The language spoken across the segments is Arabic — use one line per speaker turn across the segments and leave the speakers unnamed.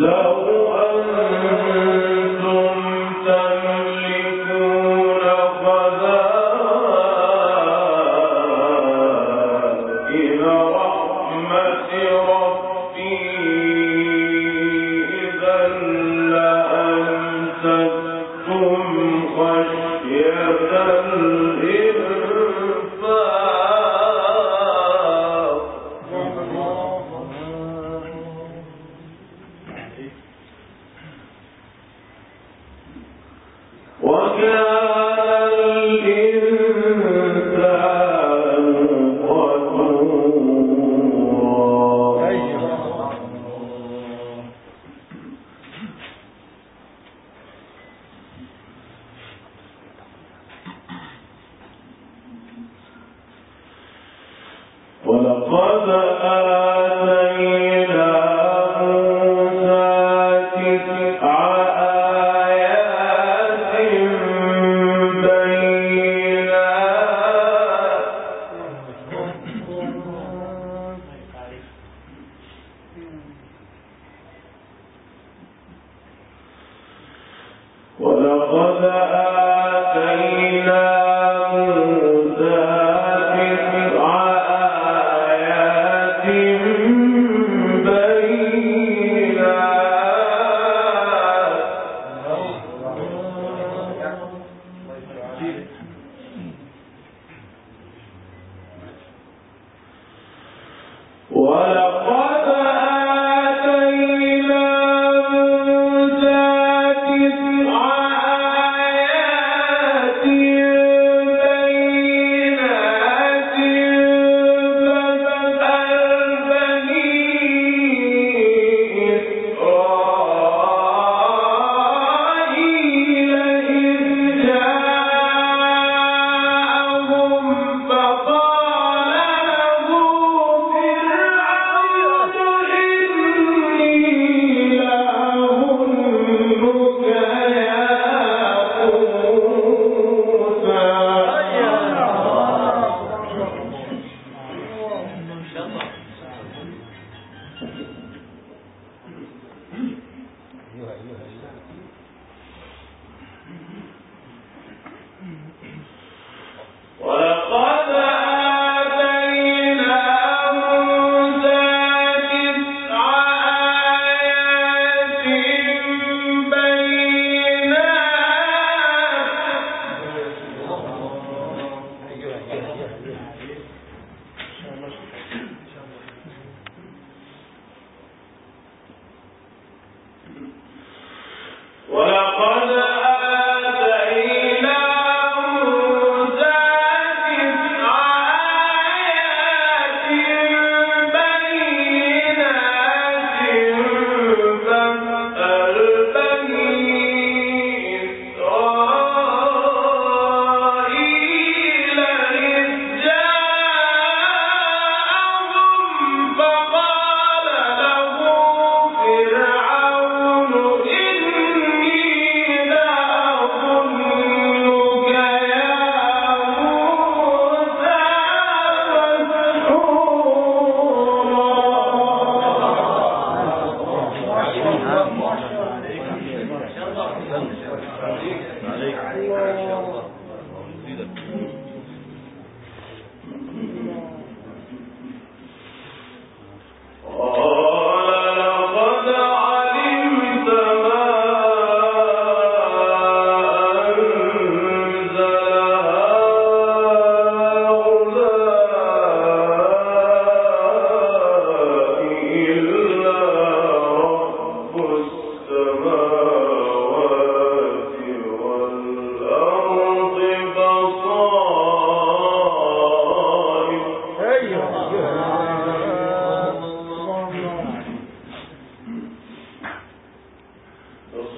لو أن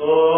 todo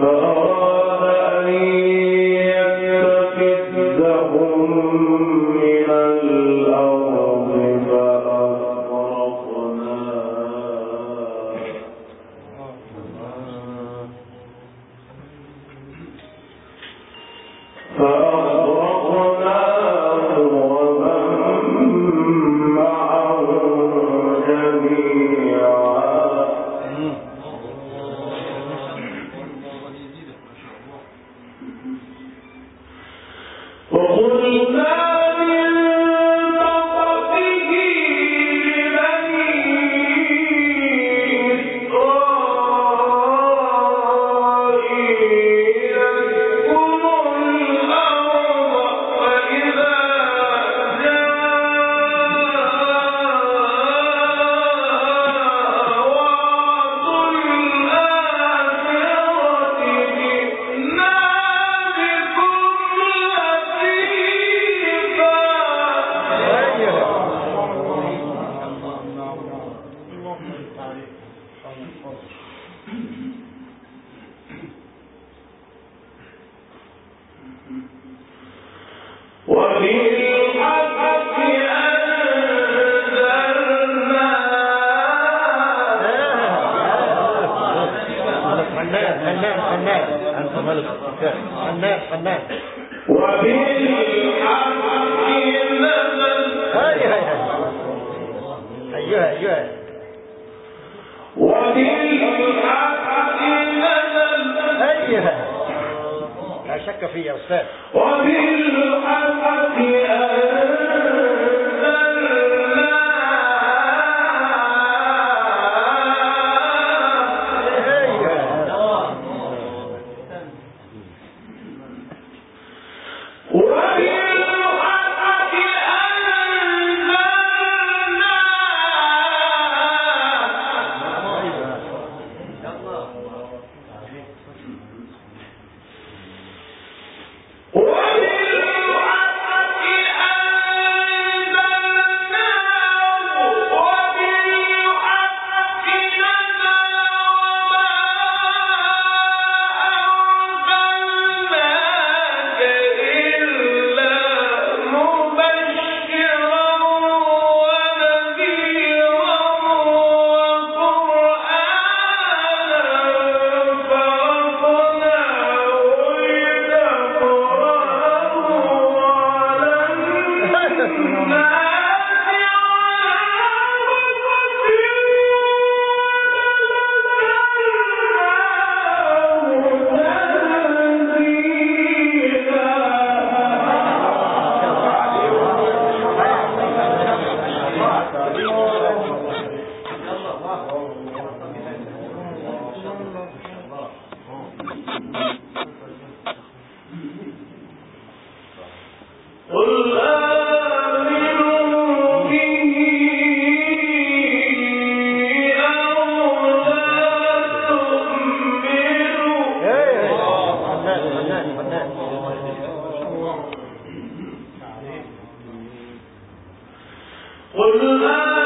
Oh.
حمام حمام حمام أنتم هلك حمام حمام
وبالحق هاي هاي
أيها أيها
وبالحق أيها أيوه.
لا شك فيه يا أستاذ.
وبالحق أيها قل